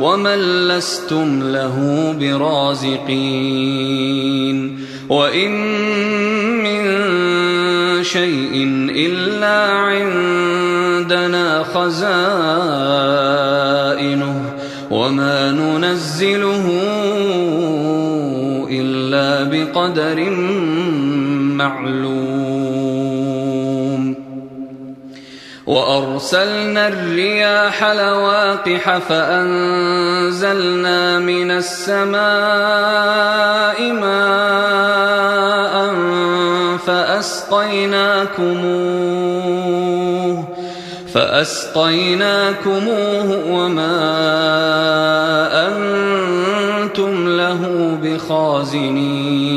ومن لستم له برازقين وإن من شيء إلا عندنا خزائنه وما ننزله إلا بقدر معلوم وأرسلنا الرياح لواقح فأنزلنا من السماء ماء فأسقيناكموه فأسقيناكموه وما أنتم له بخازنين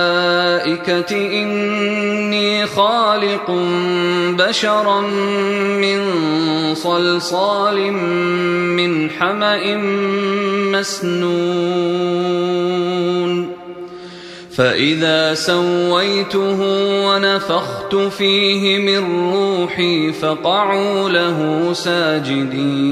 للملائكه إني خالق بشرا من صلصال من حمأ مسنون. فإذا سويته ونفخت فيه من روحي فقعوا له ساجدين.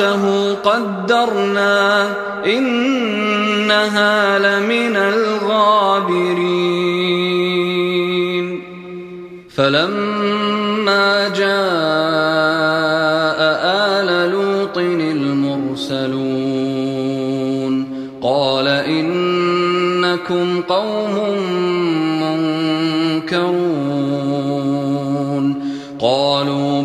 امرأته قدرنا إنها لمن الغابرين. فلما جاء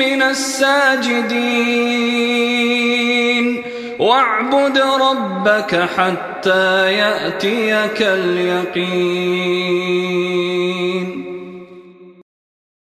من الساجدين. واعبد ربك حتى يأتيك اليقين.